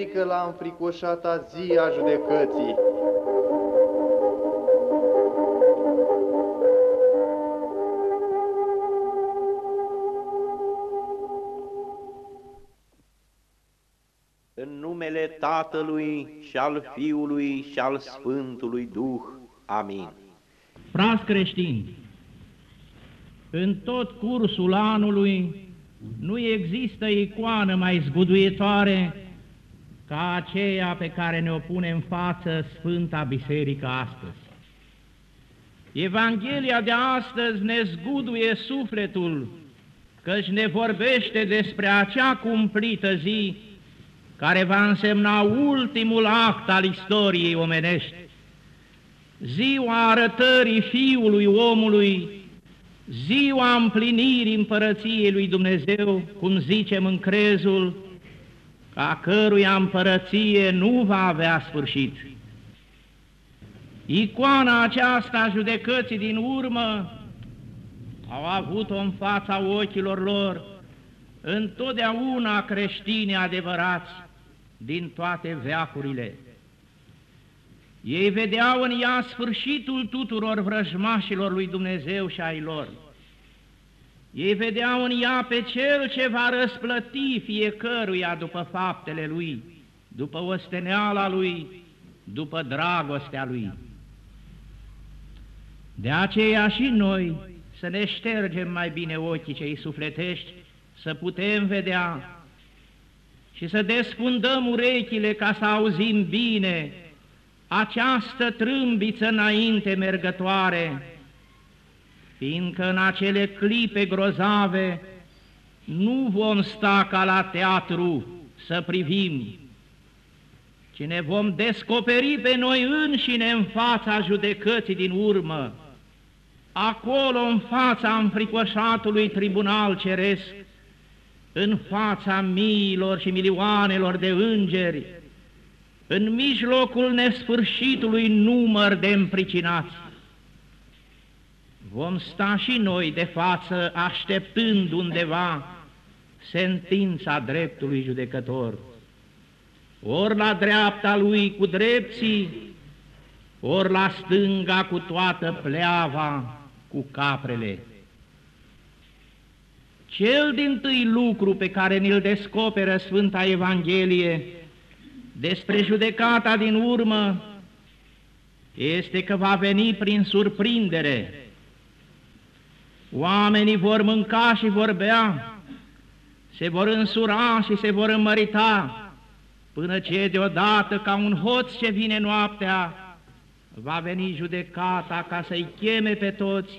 predică la înfricoșata zi a judecății. În numele Tatălui și al Fiului și al Sfântului Duh. Amin. Frați creștini, în tot cursul anului nu există icoană mai zguduitoare ca aceea pe care ne-o pune în față Sfânta Biserică astăzi. Evanghelia de astăzi ne zguduie sufletul, căci ne vorbește despre acea cumplită zi care va însemna ultimul act al istoriei omenești, ziua arătării Fiului omului, ziua împlinirii împărăției lui Dumnezeu, cum zicem în crezul, a căruia împărăție nu va avea sfârșit. Icoana aceasta a judecății din urmă au avut-o în fața ochilor lor întotdeauna creștini adevărați din toate veacurile. Ei vedeau în ea sfârșitul tuturor vrăjmașilor lui Dumnezeu și ai lor. Ei vedeau în ea pe Cel ce va răsplăti fiecăruia după faptele Lui, după osteneala Lui, după dragostea Lui. De aceea și noi să ne ștergem mai bine ochii cei sufletești, să putem vedea și să desfundăm urechile ca să auzim bine această trâmbiță înainte mergătoare, fiindcă în acele clipe grozave nu vom sta ca la teatru să privim, ci ne vom descoperi pe noi înșine în fața judecății din urmă, acolo în fața înfricoșatului tribunal ceresc, în fața miilor și milioanelor de îngeri, în mijlocul nesfârșitului număr de împricinați. Vom sta și noi de față așteptând undeva sentința dreptului judecător, ori la dreapta lui cu drepții, ori la stânga cu toată pleava, cu caprele. Cel din tâi lucru pe care ni-l descoperă Sfânta Evanghelie despre judecata din urmă este că va veni prin surprindere. Oamenii vor mânca și vor bea, se vor însura și se vor înmărita, până ce deodată, ca un hoț ce vine noaptea, va veni judecata ca să-i cheme pe toți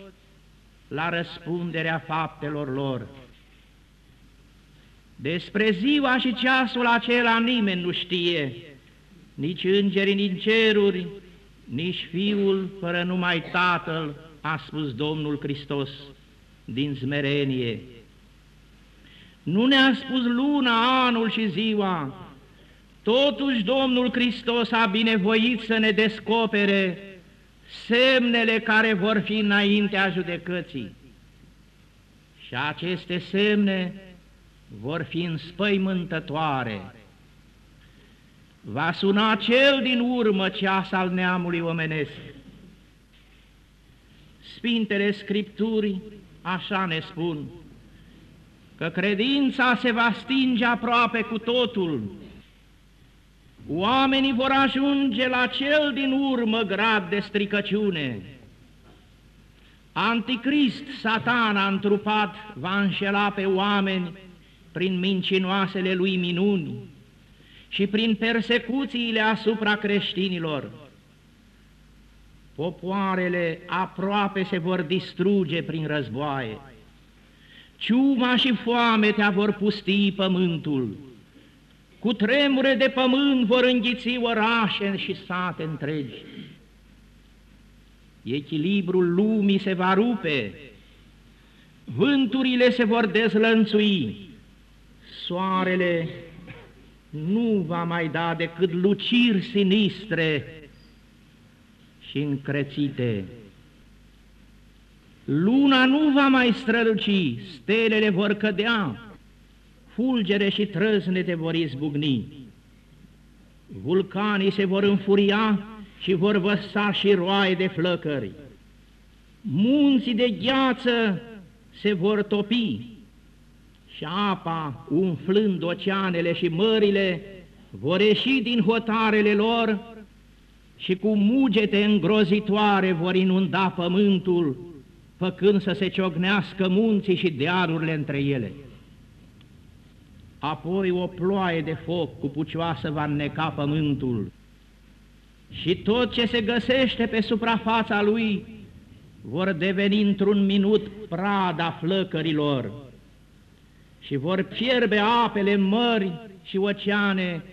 la răspunderea faptelor lor. Despre ziua și ceasul acela nimeni nu știe, nici îngerii din ceruri, nici Fiul fără numai Tatăl, a spus Domnul Hristos din zmerenie. Nu ne-a spus luna, anul și ziua, totuși Domnul Hristos a binevoit să ne descopere semnele care vor fi înaintea judecății. Și aceste semne vor fi înspăimântătoare. Va suna cel din urmă ceas al neamului omenesc. Sfintele Scripturi așa ne spun, că credința se va stinge aproape cu totul. Oamenii vor ajunge la cel din urmă grad de stricăciune. Anticrist, satana întrupat, va înșela pe oameni prin mincinoasele lui minuni și prin persecuțiile asupra creștinilor. Popoarele aproape se vor distruge prin războaie. Ciuma și foametea vor pustii pământul. Cu tremure de pământ vor înghiți orașe și sate întregi. Echilibrul lumii se va rupe, vânturile se vor dezlănțui, soarele nu va mai da decât luciri sinistre și încrețite. Luna nu va mai străluci, stelele vor cădea, fulgere și trăznete vor izbucni. vulcanii se vor înfuria și vor văsa și roaie de flăcări. Munții de gheață se vor topi și apa, umflând oceanele și mările, vor ieși din hotarele lor și cu mugete îngrozitoare vor inunda pământul, făcând să se ciognească munții și dealurile între ele. Apoi o ploaie de foc cu pucioasă va înneca pământul și tot ce se găsește pe suprafața lui vor deveni într-un minut prada flăcărilor și vor fierbe apele în mări și oceane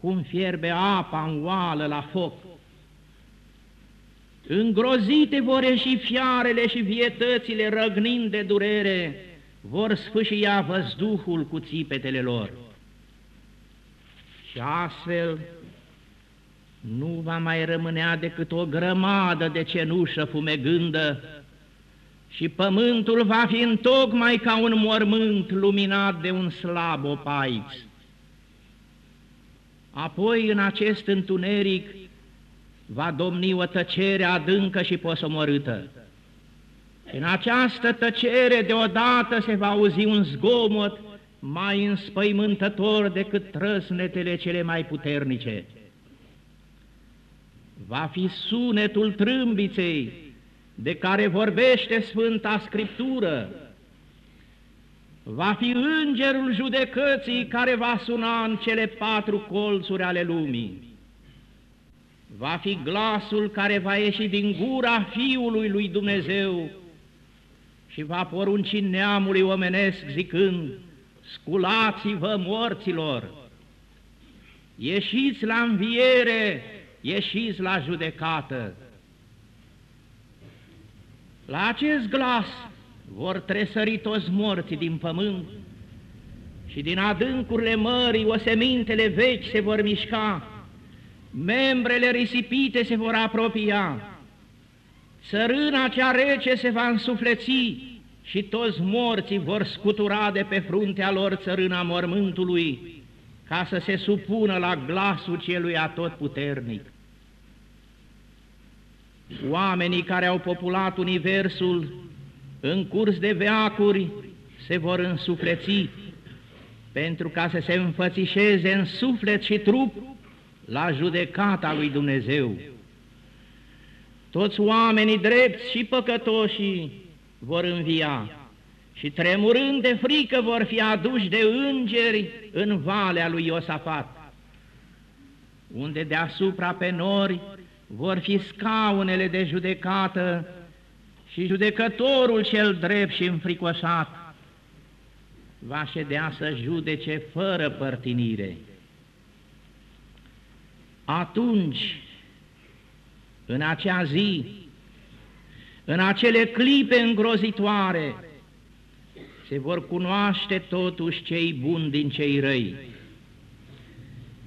cum fierbe apa în oală la foc. Îngrozite vor ieși fiarele și vietățile răgnind de durere, vor sfâșia văzduhul cu țipetele lor. Și astfel nu va mai rămânea decât o grămadă de cenușă fumegândă și pământul va fi întocmai ca un mormânt luminat de un slab opaix. Apoi, în acest întuneric, va domni o tăcere adâncă și posomorâtă. În această tăcere deodată se va auzi un zgomot mai înspăimântător decât trăsnetele cele mai puternice. Va fi sunetul trâmbiței de care vorbește Sfânta Scriptură, va fi îngerul judecății care va suna în cele patru colțuri ale lumii. Va fi glasul care va ieși din gura Fiului lui Dumnezeu și va porunci neamului omenesc zicând, sculați-vă morților, ieșiți la înviere, ieșiți la judecată. La acest glas vor tresări toți morții din pământ și din adâncurile mării osemintele vechi se vor mișca, membrele risipite se vor apropia, țărâna cea rece se va însufleți și toți morții vor scutura de pe fruntea lor țărâna mormântului, ca să se supună la glasul celui atotputernic. Oamenii care au populat universul în curs de veacuri se vor însufleți pentru ca să se înfățișeze în suflet și trup la judecata lui Dumnezeu. Toți oamenii drepți și păcătoși vor învia și tremurând de frică vor fi aduși de îngeri în valea lui Iosafat, unde deasupra pe nori vor fi scaunele de judecată și judecătorul cel drept și înfricoșat va ședea să judece fără părtinire. Atunci, în acea zi, în acele clipe îngrozitoare, se vor cunoaște totuși cei buni din cei răi,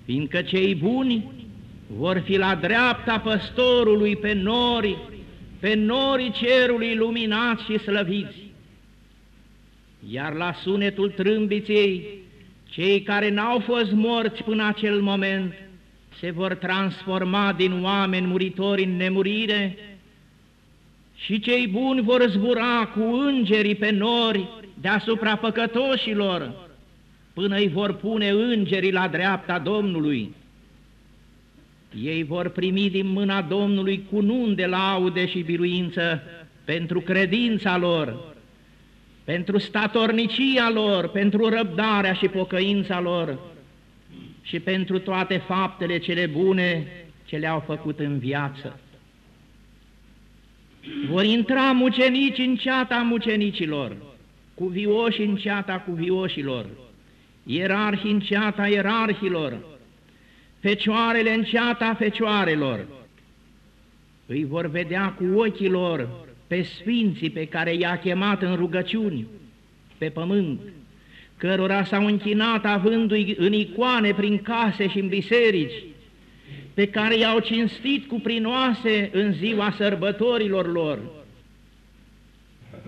fiindcă cei buni vor fi la dreapta păstorului pe nori, pe norii cerului luminați și slăviți, iar la sunetul trâmbiței, cei care n-au fost morți până acel moment se vor transforma din oameni muritori în nemurire și cei buni vor zbura cu îngerii pe nori deasupra păcătoșilor, până îi vor pune îngerii la dreapta Domnului. Ei vor primi din mâna Domnului cunun de laude și biruință pentru credința lor, pentru statornicia lor, pentru răbdarea și pocăința lor și pentru toate faptele cele bune ce le-au făcut în viață. Vor intra mucenici în ceata mucenicilor, cuvioși în ceata cuvioșilor, ierarhi în ceata ierarhilor, fecioarele în ceata fecioarelor. Îi vor vedea cu ochii lor pe sfinții pe care i-a chemat în rugăciuni, pe pământ, cărora s-au închinat avându-i în icoane prin case și în biserici, pe care i-au cinstit cu prinoase în ziua sărbătorilor lor,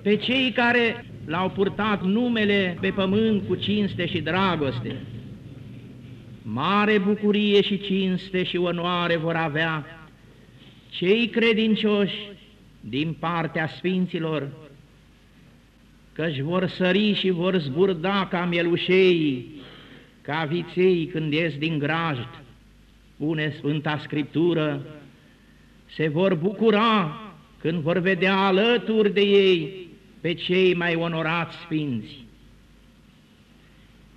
pe cei care l-au purtat numele pe pământ cu cinste și dragoste. mare bucurie și cinste și onoare vor avea cei credincioși din partea Sfinților, căci vor sări și vor zburda ca mielușei, ca viței când ies din grajd, spune Sfânta Scriptură, se vor bucura când vor vedea alături de ei pe cei mai onorați sfinți.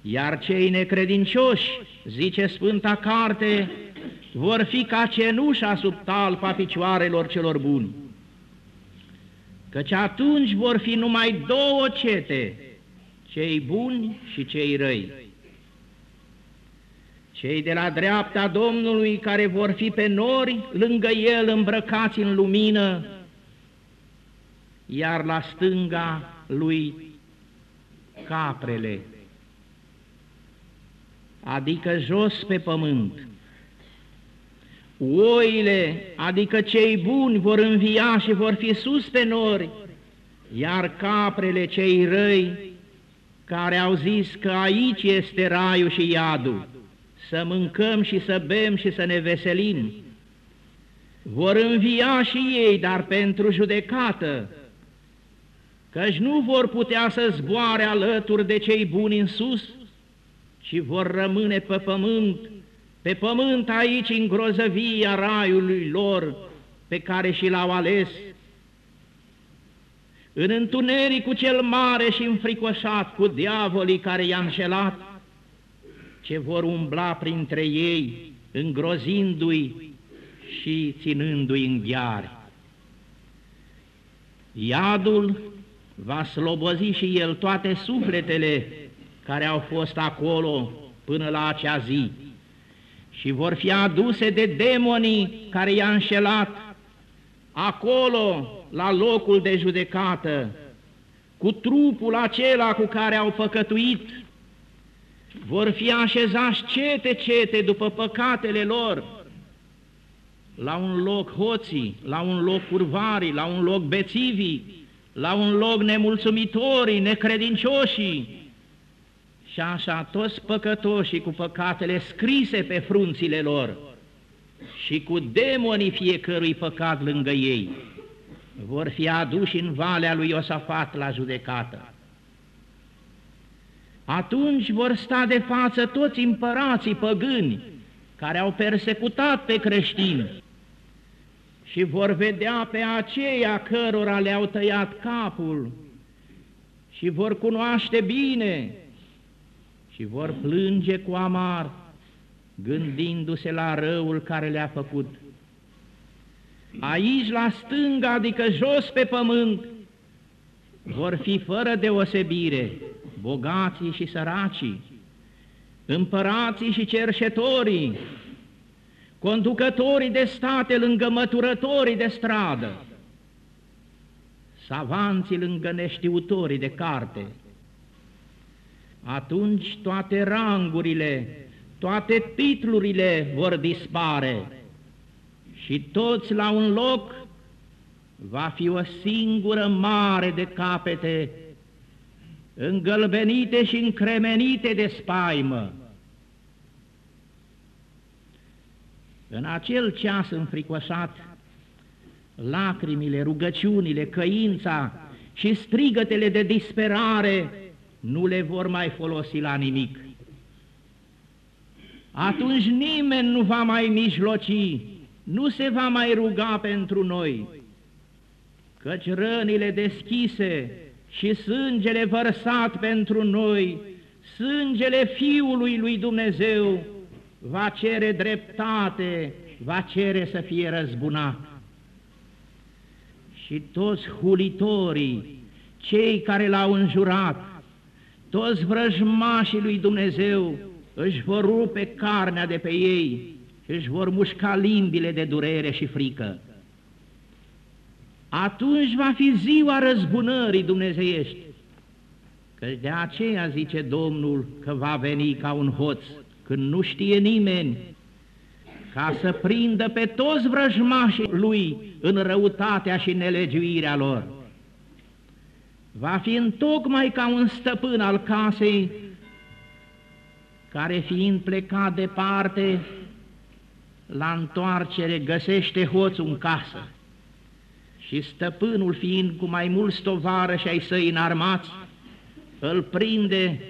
Iar cei necredincioși, zice Sfânta Carte, vor fi ca cenușa sub talpa picioarelor celor buni. Căci atunci vor fi numai două cete, cei buni și cei răi. Cei de la dreapta Domnului care vor fi pe nori, lângă El îmbrăcați în lumină, iar la stânga lui caprele, adică jos pe pământ. Oile, adică cei buni, vor învia și vor fi sus pe nori, iar caprele cei răi, care au zis că aici este raiul și iadul, să mâncăm și să bem și să ne veselim. Vor învia și ei, dar pentru judecată, căci nu vor putea să zboare alături de cei buni în sus, ci vor rămâne pe pământ, pe pământ aici în grozăvia raiului lor pe care și l-au ales. În întunericul cel mare și înfricoșat cu diavolii care i-a înșelat, ce vor umbla printre ei, îngrozindu-i și ținându-i în gheare. Iadul va slobozi și el toate sufletele care au fost acolo până la acea zi și vor fi aduse de demonii care i-a înșelat. Acolo la locul de judecată, cu trupul acela cu care au păcătuit, vor fi așezați cete-cete după păcatele lor, la un loc hoții, la un loc curvarii, la un loc bețivii, la un loc nemulțumitorii, necredincioșii, și așa toți păcătoșii cu păcatele scrise pe frunțile lor și cu demonii fiecărui păcat lângă ei, vor fi aduși în valea lui Iosafat la judecată. Atunci vor sta de față toți împărații păgâni care au persecutat pe creștini și vor vedea pe aceia cărora le-au tăiat capul și vor cunoaște bine și vor plânge cu amar, gândindu-se la răul care le-a făcut. Aici, la stânga, adică jos pe pământ, vor fi fără deosebire bogații și săracii, împărații și cerșetorii, conducătorii de state lângă măturătorii de stradă, savanții lângă neștiutorii de carte. Atunci toate rangurile, toate titlurile vor dispare și toți la un loc va fi o singură mare de capete, îngălbenite și încremenite de spaimă. În acel ceas înfricoșat, lacrimile, rugăciunile, căința și strigătele de disperare nu le vor mai folosi la nimic. Atunci nimeni nu va mai mijloci, nu se va mai ruga pentru noi, căci rănile deschise și sângele vărsat pentru noi, sângele Fiului lui Dumnezeu, va cere dreptate, va cere să fie răzbunat. Și toți hulitorii, cei care l-au înjurat, toți vrăjmașii lui Dumnezeu își vor rupe carnea de pe ei și își vor mușca limbile de durere și frică. Atunci va fi ziua răzbunării dumnezeiești, că de aceea zice Domnul că va veni ca un hoț când nu știe nimeni, ca să prindă pe toți vrăjmașii lui în răutatea și nelegiuirea lor. Va fi întocmai ca un stăpân al casei care fiind plecat departe, la întoarcere găsește hoțul în casă și stăpânul fiind cu mai mulți și ai săi înarmați, îl prinde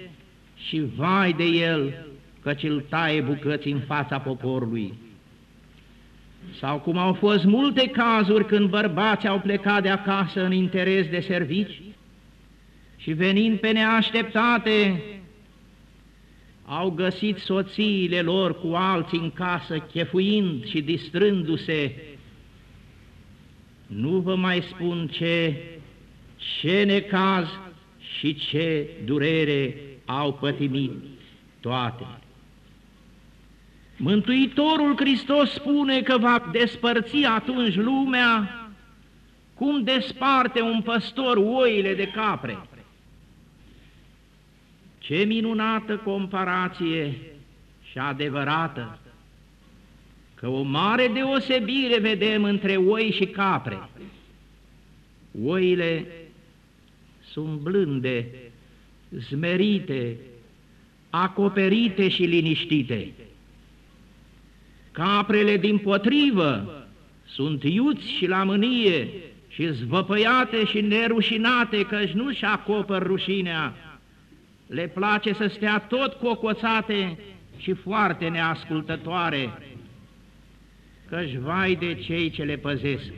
și vai de el, căci îl taie bucăți în fața poporului. Sau cum au fost multe cazuri când bărbați au plecat de acasă în interes de servici și venind pe neașteptate, au găsit soțiile lor cu alții în casă, chefuind și distrându-se. Nu vă mai spun ce, ce necaz și ce durere au pătimit toate. Mântuitorul Hristos spune că va despărți atunci lumea cum desparte un păstor oile de capre. Ce minunată comparație și adevărată! Că o mare deosebire vedem între oi și capre. Oile sunt blânde, zmerite, acoperite și liniștite. Caprele din potrivă sunt iuți și la mânie și zvăpăiate și nerușinate, căci nu-și acopăr rușinea. Le place să stea tot cocoțate și foarte neascultătoare, căci vai de cei ce le păzesc.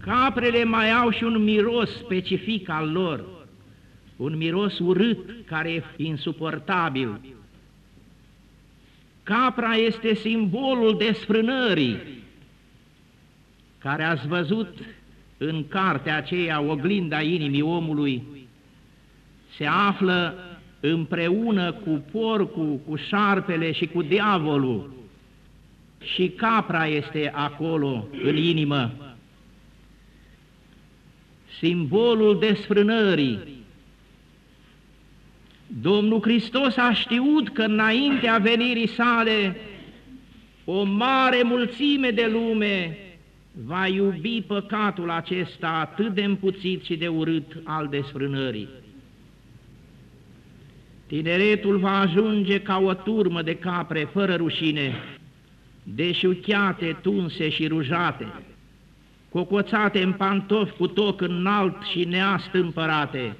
Caprele mai au și un miros specific al lor, un miros urât care e insuportabil. Capra este simbolul desfrânării, care ați văzut în cartea aceea, oglinda inimii omului, se află împreună cu porcul, cu șarpele și cu diavolul. Și capra este acolo, în inimă. Simbolul desfrânării, Domnul Hristos a știut că înaintea venirii sale o mare mulțime de lume va iubi păcatul acesta atât de împuțit și de urât al desfrânării. Tineretul va ajunge ca o turmă de capre fără rușine, deșuchiate, tunse și rujate, cocoțate în pantofi cu toc înalt și neastâmpărate,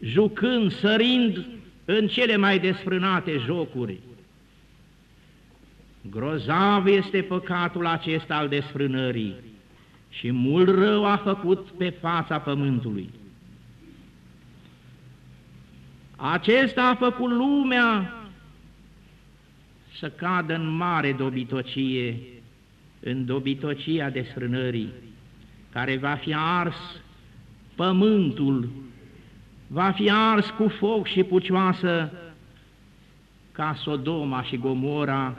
jucând, sărind în cele mai desfrânate jocuri. Grozav este păcatul acesta al desfrânării și mult rău a făcut pe fața pământului. Acesta a făcut lumea să cadă în mare dobitocie, în dobitocia desfrânării, care va fi ars pământul va fi ars cu foc și pucioasă ca Sodoma și Gomora,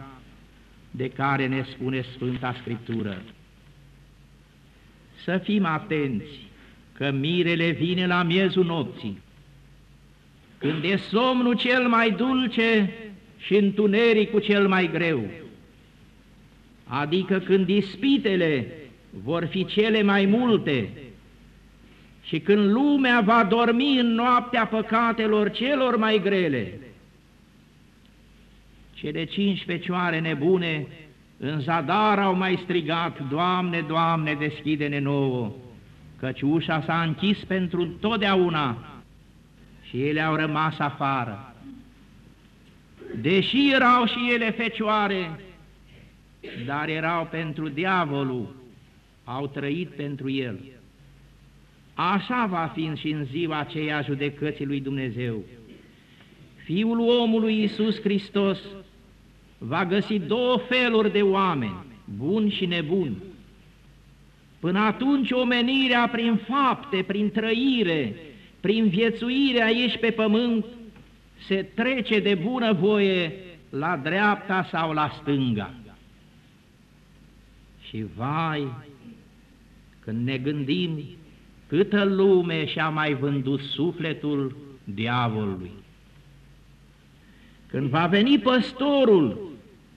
de care ne spune Sfânta Scriptură. Să fim atenți că mirele vine la miezul nopții, când e somnul cel mai dulce și întunericul cel mai greu, adică când ispitele vor fi cele mai multe și când lumea va dormi în noaptea păcatelor celor mai grele, cele cinci fecioare nebune în zadar au mai strigat, Doamne, Doamne, deschide-ne nouă, căci ușa s-a închis pentru totdeauna și ele au rămas afară. Deși erau și ele fecioare, dar erau pentru diavolul, au trăit pentru el. Așa va fi și în ziua aceea judecății lui Dumnezeu. Fiul omului Iisus Hristos va găsi două feluri de oameni, buni și nebuni. Până atunci omenirea prin fapte, prin trăire, prin viețuire aici pe pământ, se trece de bună voie la dreapta sau la stânga. Și vai, când ne gândim câtă lume și-a mai vândut sufletul diavolului. Când va veni păstorul,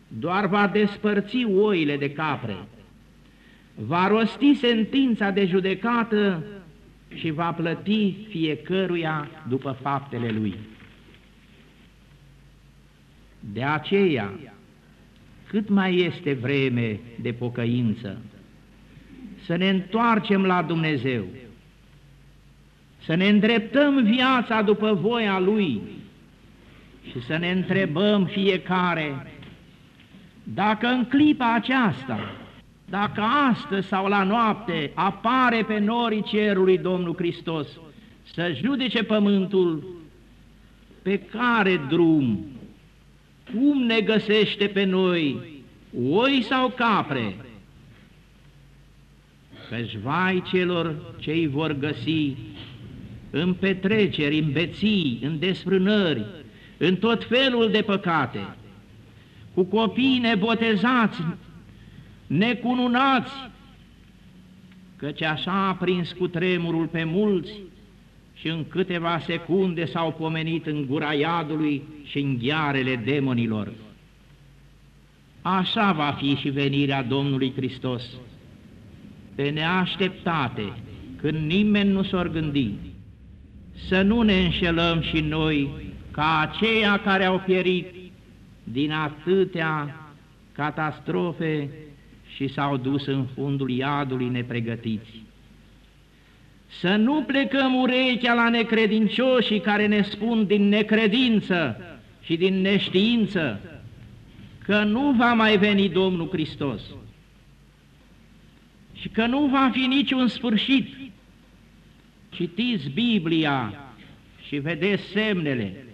doar va despărți oile de capre, va rosti sentința de judecată și va plăti fiecăruia după faptele lui. De aceea, cât mai este vreme de pocăință, să ne întoarcem la Dumnezeu, să ne îndreptăm viața după voia Lui și să ne întrebăm fiecare dacă în clipa aceasta, dacă astăzi sau la noapte apare pe norii cerului Domnul Hristos să judece pământul, pe care drum, cum ne găsește pe noi, oi sau capre, căci vai celor ce îi vor găsi în petreceri, în beții, în desfrânări, în tot felul de păcate, cu copii nebotezați, necununați, căci așa a prins cu tremurul pe mulți și în câteva secunde s-au pomenit în gura iadului și în ghearele demonilor. Așa va fi și venirea Domnului Hristos, pe neașteptate, când nimeni nu s-or gândi, să nu ne înșelăm și noi ca aceia care au pierit din atâtea catastrofe și s-au dus în fundul iadului nepregătiți. Să nu plecăm urechea la necredincioșii care ne spun din necredință și din neștiință că nu va mai veni Domnul Hristos și că nu va fi niciun sfârșit. Citiți Biblia și vedeți semnele,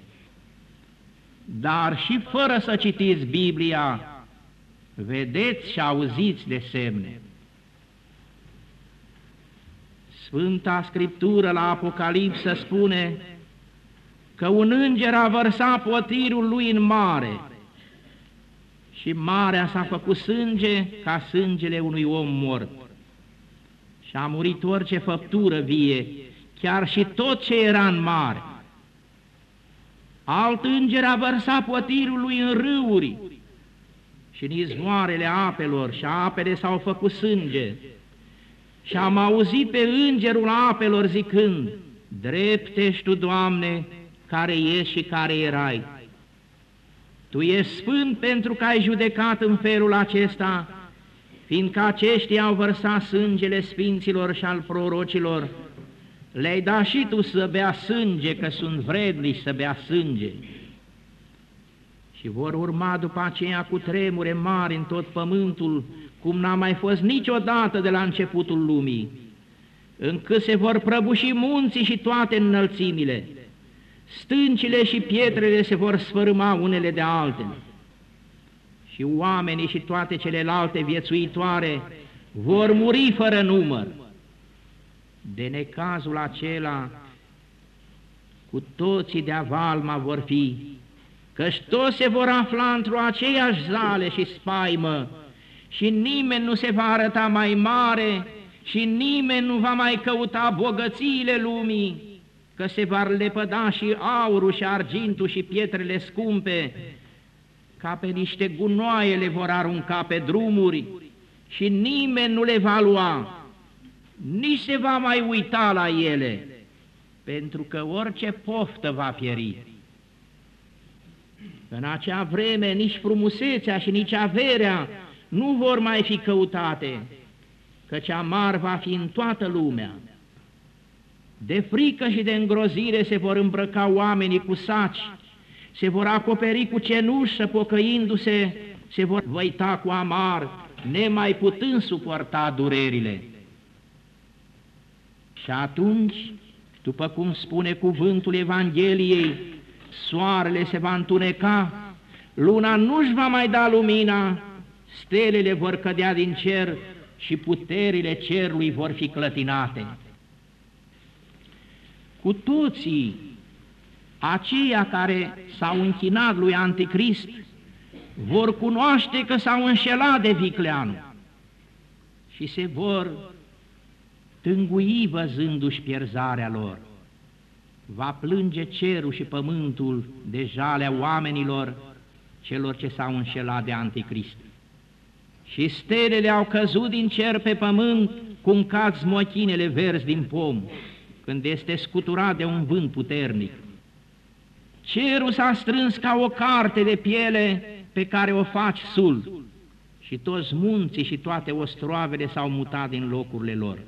dar și fără să citiți Biblia, vedeți și auziți de semne. Sfânta Scriptură la Apocalipsă spune că un înger a vărsat potirul lui în mare și marea s-a făcut sânge ca sângele unui om mort. Și a murit orice făptură vie, chiar și tot ce era în mare. Alt înger a vărsat potirul lui în râuri și în izvoarele apelor și apele s-au făcut sânge. Și am auzit pe îngerul apelor zicând, Drept ești Tu, Doamne, care ești și care erai. Tu ești sfânt pentru că ai judecat în felul acesta, fiindcă aceștia au vărsat sângele sfinților și al prorocilor, le-ai dat și tu să bea sânge, că sunt vrednici să bea sânge. Și vor urma după aceea cu tremure mari în tot pământul, cum n-a mai fost niciodată de la începutul lumii, încât se vor prăbuși munții și toate înălțimile, stâncile și pietrele se vor sfărâma unele de altele, și oamenii și toate celelalte viețuitoare vor muri fără număr. De necazul acela, cu toții de avalma vor fi, căci toți se vor afla într-o aceeași zale și spaimă, și nimeni nu se va arăta mai mare și nimeni nu va mai căuta bogățiile lumii, că se va lepăda și aurul și argintul și pietrele scumpe, ca pe niște gunoaie le vor arunca pe drumuri și nimeni nu le va lua, nici se va mai uita la ele, pentru că orice poftă va pieri. În acea vreme nici frumusețea și nici averea nu vor mai fi căutate, căci amar va fi în toată lumea. De frică și de îngrozire se vor îmbrăca oamenii cu saci, se vor acoperi cu cenușă, pocăindu-se, se vor văita cu amar, nemai putând suporta durerile. Și atunci, după cum spune cuvântul Evangheliei, soarele se va întuneca, luna nu-și va mai da lumina, stelele vor cădea din cer și puterile cerului vor fi clătinate. Cu toții, aceia care s-au închinat lui Anticrist, vor cunoaște că s-au înșelat de vicleanul și se vor tângui văzându-și pierzarea lor. Va plânge cerul și pământul de jalea oamenilor celor ce s-au înșelat de Anticrist și stelele au căzut din cer pe pământ cum cad smochinele verzi din pom, când este scuturat de un vânt puternic. Cerul s-a strâns ca o carte de piele pe care o faci sul și toți munții și toate ostroavele s-au mutat din locurile lor.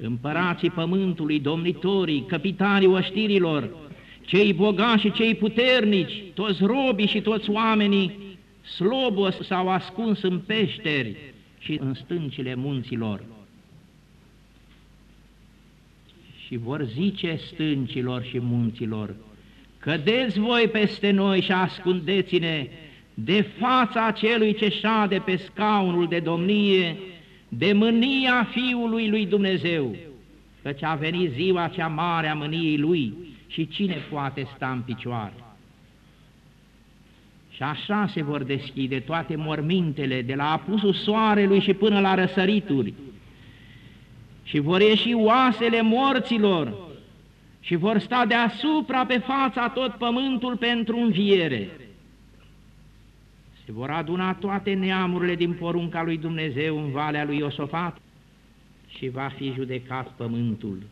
Împărații pământului, domnitorii, capitanii oștirilor, cei bogați și cei puternici, toți robii și toți oamenii, slobos s-au ascuns în peșteri și în stâncile munților. Și vor zice stâncilor și munților, cădeți voi peste noi și ascundeți-ne de fața celui ce șade pe scaunul de domnie, de mânia Fiului lui Dumnezeu, căci a venit ziua cea mare a mâniei Lui și cine poate sta în picioare? Și așa se vor deschide toate mormintele, de la apusul soarelui și până la răsărituri, și vor ieși oasele morților și vor sta deasupra pe fața tot pământul pentru înviere. Se vor aduna toate neamurile din porunca lui Dumnezeu în valea lui Iosofat și va fi judecat pământul.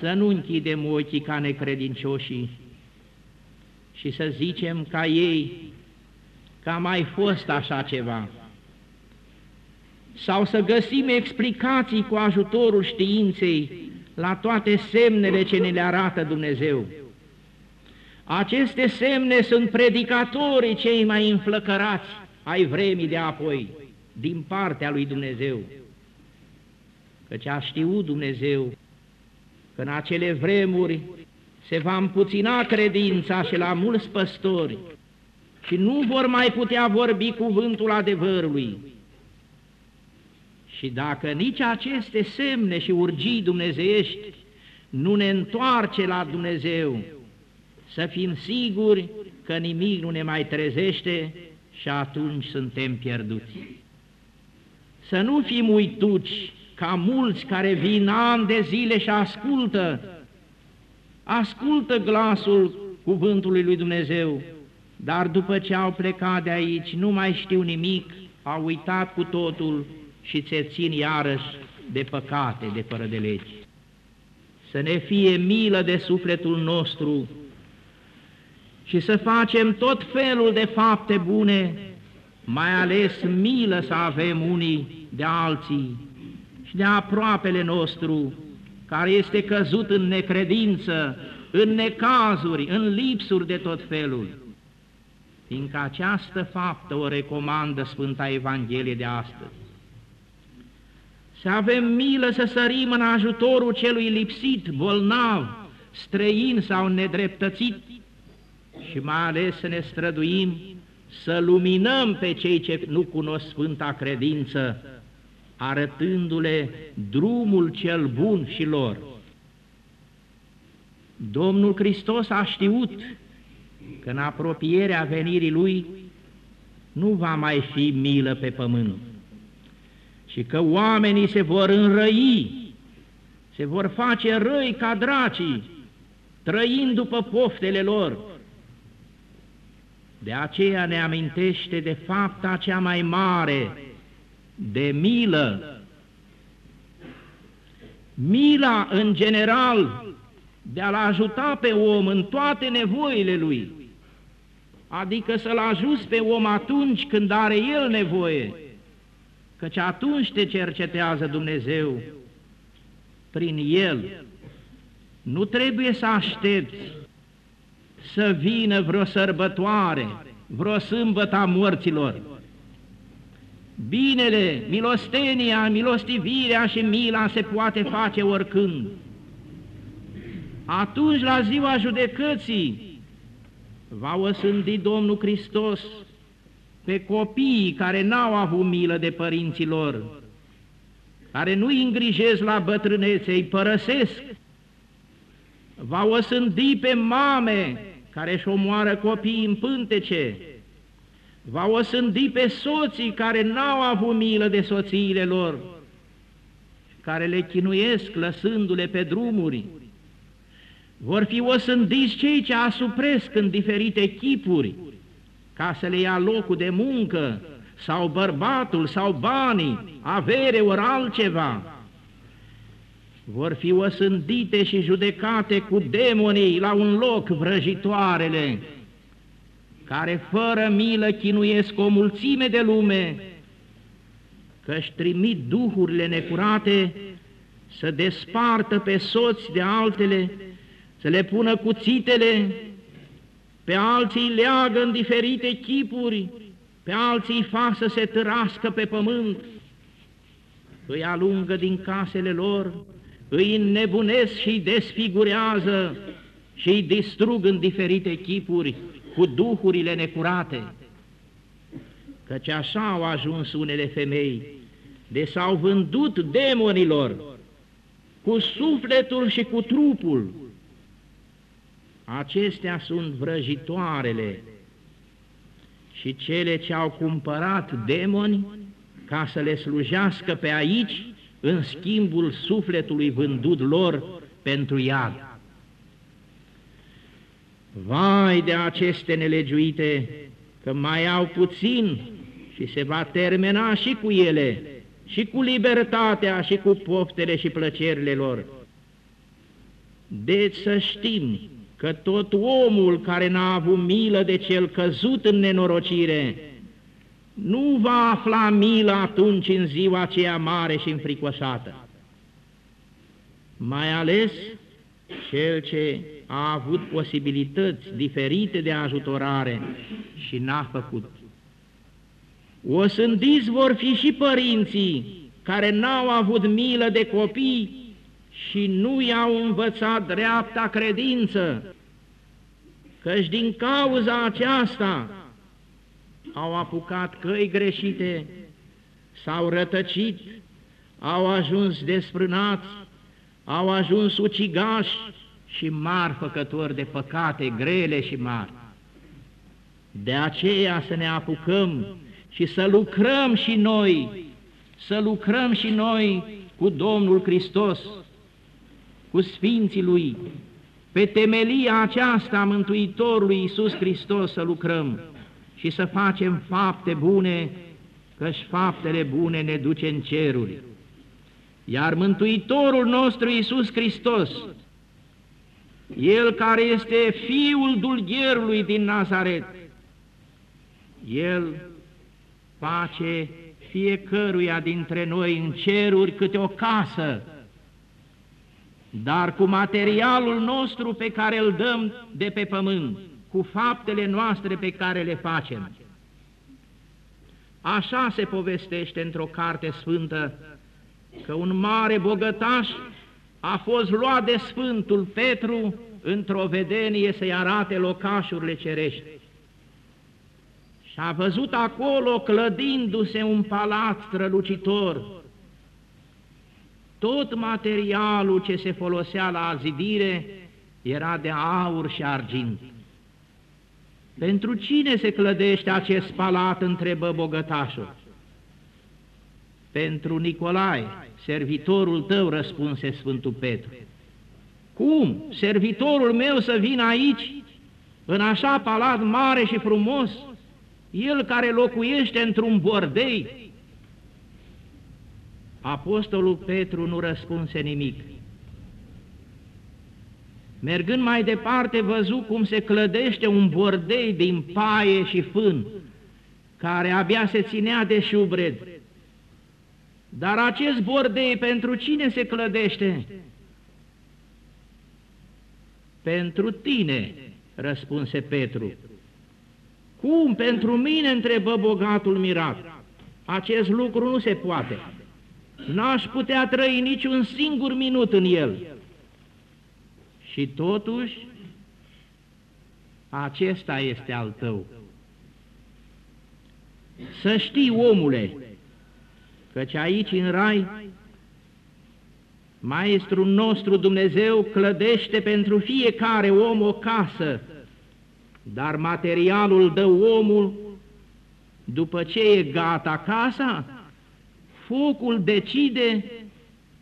Să nu închidem ochii ca necredincioșii și să zicem ca ei că a mai fost așa ceva, sau să găsim explicații cu ajutorul științei la toate semnele ce ne le arată Dumnezeu. Aceste semne sunt predicatorii cei mai înflăcărați ai vremii de apoi, din partea lui Dumnezeu. Căci a știut Dumnezeu că în acele vremuri se va împuțina credința și la mulți păstori și nu vor mai putea vorbi cuvântul adevărului. Și dacă nici aceste semne și urgii dumnezeiești nu ne întoarce la Dumnezeu, să fim siguri că nimic nu ne mai trezește și atunci suntem pierduți. Să nu fim uituci ca mulți care vin ani de zile și ascultă, ascultă glasul cuvântului lui Dumnezeu, dar după ce au plecat de aici nu mai știu nimic, au uitat cu totul și se țin iarăși de păcate, de fără de legi. Să ne fie milă de sufletul nostru și să facem tot felul de fapte bune, mai ales milă să avem unii de alții și de aproapele nostru, care este căzut în necredință, în necazuri, în lipsuri de tot felul, fiindcă această faptă o recomandă Sfânta Evanghelie de astăzi. Să avem milă să sărim în ajutorul celui lipsit, bolnav, străin sau nedreptățit, și mai ales să ne străduim să luminăm pe cei ce nu cunosc Sfânta Credință, arătându-le drumul cel bun și lor. Domnul Hristos a știut că în apropierea venirii Lui nu va mai fi milă pe pământ și că oamenii se vor înrăi, se vor face răi ca dracii, trăind după poftele lor, de aceea ne amintește de fapta cea mai mare, de milă. Mila, în general, de a-l ajuta pe om în toate nevoile lui, adică să-l ajuți pe om atunci când are el nevoie, căci atunci te cercetează Dumnezeu prin el. Nu trebuie să aștepți să vină vreo sărbătoare, vreo sâmbătă a morților. Binele, milostenia, milostivirea și mila se poate face oricând. Atunci, la ziua judecății, va osândi Domnul Hristos pe copiii care n-au avut milă de părinții lor, care nu-i îngrijesc la bătrânețe, îi părăsesc, va osândi pe mame care își omoară copiii în pântece, va osândi pe soții care n-au avut milă de soțiile lor, care le chinuiesc lăsându-le pe drumuri, vor fi osândiți cei ce asupresc în diferite chipuri, ca să le ia locul de muncă, sau bărbatul, sau banii, avere ori altceva. Vor fi osândite și judecate cu demonii la un loc vrăjitoarele, care fără milă chinuiesc o mulțime de lume, că-și trimit duhurile necurate să despartă pe soți de altele, să le pună cuțitele, pe alții leagă în diferite chipuri, pe alții fac să se târască pe pământ, îi alungă din casele lor, îi înnebunesc și îi desfigurează și îi distrug în diferite chipuri cu duhurile necurate. Căci așa au ajuns unele femei, de s-au vândut demonilor cu sufletul și cu trupul. Acestea sunt vrăjitoarele și cele ce au cumpărat demoni ca să le slujească pe aici în schimbul sufletului vândut lor pentru iad. Vai de aceste nelegiuite, că mai au puțin și se va termina și cu ele, și cu libertatea, și cu poftele și plăcerile lor. Deci să știm că tot omul care n-a avut milă de cel căzut în nenorocire, nu va afla milă atunci în ziua aceea mare și înfricoșată. Mai ales cel ce a avut posibilități diferite de ajutorare și n-a făcut. O sândiți vor fi și părinții care n-au avut milă de copii și nu i-au învățat dreapta credință, căci din cauza aceasta au apucat căi greșite, s-au rătăcit, au ajuns desfrânați, au ajuns ucigași și mari făcători de păcate grele și mari. De aceea să ne apucăm și să lucrăm și noi, să lucrăm și noi cu Domnul Hristos, cu Sfinții Lui, pe temelia aceasta a Mântuitorului Iisus Hristos să lucrăm și să facem fapte bune, căci faptele bune ne duce în ceruri. Iar Mântuitorul nostru Iisus Hristos, El care este Fiul Dulgherului din Nazaret, El face fiecăruia dintre noi în ceruri câte o casă, dar cu materialul nostru pe care îl dăm de pe pământ cu faptele noastre pe care le facem. Așa se povestește într-o carte sfântă că un mare bogătaș a fost luat de Sfântul Petru într-o vedenie să-i arate locașurile cerești. Și a văzut acolo clădindu-se un palat strălucitor. Tot materialul ce se folosea la zidire era de aur și argint. Pentru cine se clădește acest palat, întrebă bogătașul? Pentru Nicolae, servitorul tău, răspunse Sfântul Petru. Cum? Servitorul meu să vină aici, în așa palat mare și frumos, el care locuiește într-un bordei? Apostolul Petru nu răspunse nimic. Mergând mai departe, văzu cum se clădește un bordei din paie și fân, care abia se ținea de șubred. Dar acest bordei pentru cine se clădește? Pentru tine, răspunse Petru. Cum pentru mine, întrebă bogatul mirat. Acest lucru nu se poate. N-aș putea trăi niciun singur minut în el. Și totuși, acesta este al tău. Să știi, omule, căci aici în rai, Maestrul nostru Dumnezeu clădește pentru fiecare om o casă, dar materialul dă omul, după ce e gata casa, focul decide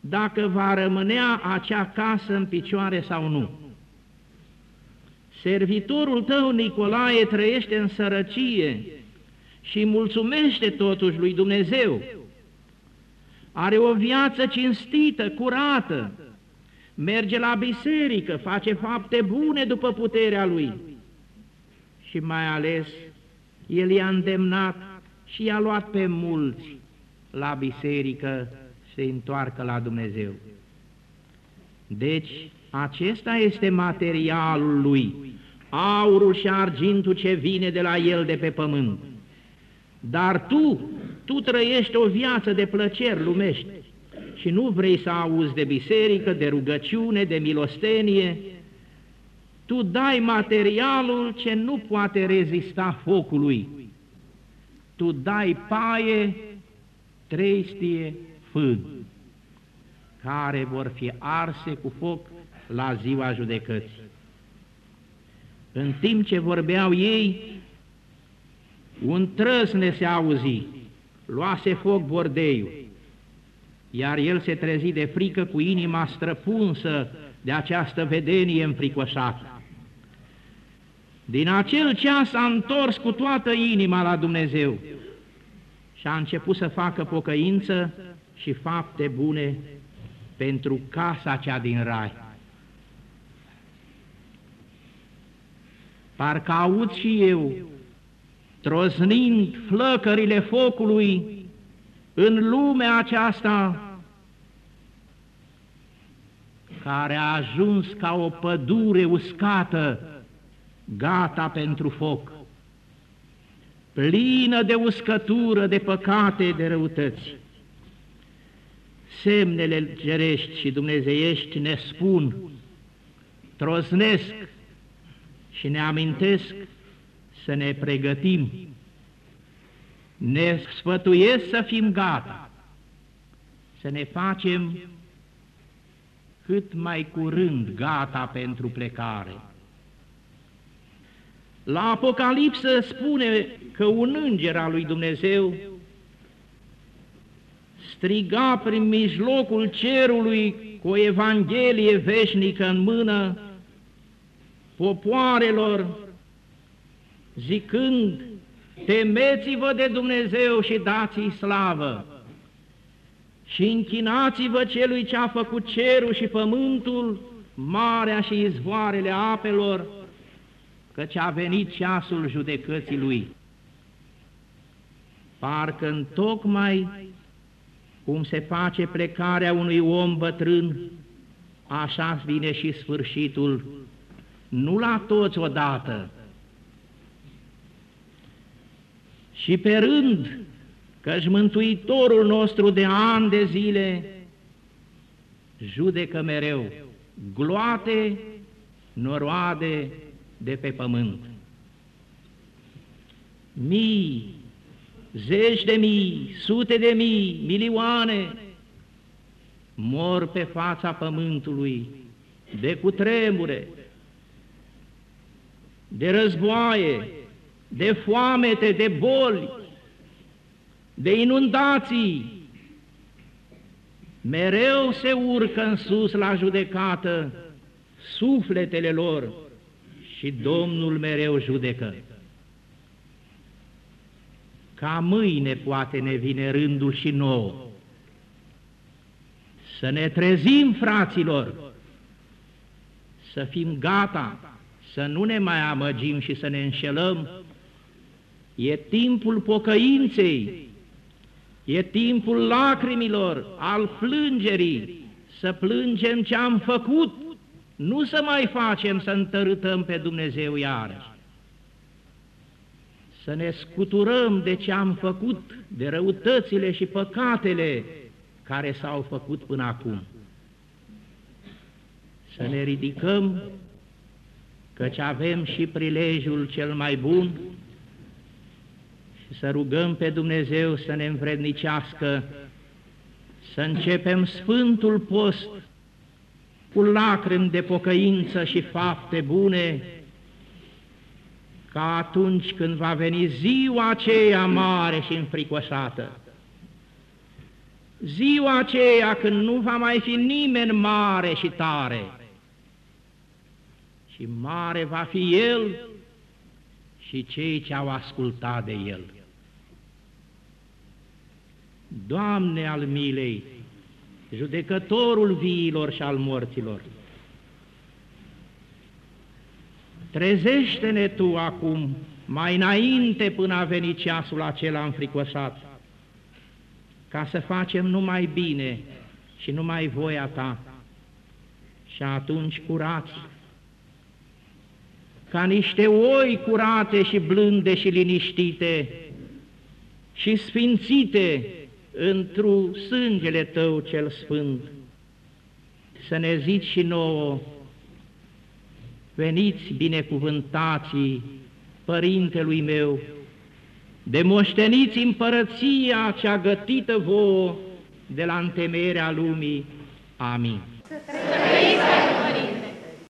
dacă va rămânea acea casă în picioare sau nu. Servitorul tău, Nicolae, trăiește în sărăcie și mulțumește totuși lui Dumnezeu. Are o viață cinstită, curată, merge la biserică, face fapte bune după puterea lui. Și mai ales, el i-a îndemnat și i-a luat pe mulți la biserică să întoarcă la Dumnezeu. Deci, acesta este materialul lui, aurul și argintul ce vine de la el de pe pământ. Dar tu, tu trăiești o viață de plăceri lumești și nu vrei să auzi de biserică, de rugăciune, de milostenie, tu dai materialul ce nu poate rezista focului. Tu dai paie, treistie, fân, care vor fi arse cu foc la ziua judecății. În timp ce vorbeau ei, un trăsne se auzi, luase foc bordeiul, iar el se trezi de frică cu inima străpunsă de această vedenie înfricoșată. Din acel ceas a întors cu toată inima la Dumnezeu și a început să facă pocăință și fapte bune pentru casa cea din rai. Parcă aud și eu, troznind flăcările focului în lumea aceasta, care a ajuns ca o pădure uscată, gata pentru foc, plină de uscătură, de păcate, de răutăți. Semnele gerești și dumnezeiești ne spun, troznesc și ne amintesc să ne pregătim, ne sfătuiesc să fim gata, să ne facem cât mai curând gata pentru plecare. La Apocalipsă spune că un înger al lui Dumnezeu striga prin mijlocul cerului cu o Evanghelie veșnică în mână popoarelor, zicând, temeți-vă de Dumnezeu și dați-i slavă și închinați-vă celui ce a făcut cerul și pământul, marea și izvoarele apelor, căci a venit ceasul judecății lui. Parcă în tocmai cum se face plecarea unui om bătrân, așa vine și sfârșitul, nu la toți odată, și pe rând, căci Mântuitorul nostru de ani de zile judecă mereu gloate, noroade de pe pământ. Mii, zeci de mii, sute de mii, milioane mor pe fața pământului de cutremure, de războaie, de foamete, de boli, de inundații, mereu se urcă în sus la judecată sufletele lor și Domnul mereu judecă. Ca mâine poate ne vine rândul și nouă. Să ne trezim, fraților, să fim gata, să nu ne mai amăgim și să ne înșelăm. E timpul pocăinței, E timpul lacrimilor, al plângerii, să plângem ce am făcut, nu să mai facem să întărâtăm pe Dumnezeu iarăși. Să ne scuturăm de ce am făcut, de răutățile și păcatele care s-au făcut până acum. Să ne ridicăm, căci avem și prilejul cel mai bun și să rugăm pe Dumnezeu să ne învrednicească, să începem Sfântul Post cu lacrimi de pocăință și fapte bune, ca atunci când va veni ziua aceea mare și înfricoșată. Ziua aceea când nu va mai fi nimeni mare și tare, și mare va fi El și cei ce au ascultat de El. Doamne al milei, judecătorul viilor și al morților. Trezește-ne Tu acum, mai înainte până a venit ceasul acela înfricosat, ca să facem numai bine și numai voia Ta. Și atunci curați, ca niște oi curate și blânde și liniștite și sfințite într-un sângele Tău cel sfânt, să ne zici și nouă, veniți binecuvântații Părintelui meu, de moșteniți împărăția cea gătită vouă de la întemeierea lumii. Amin.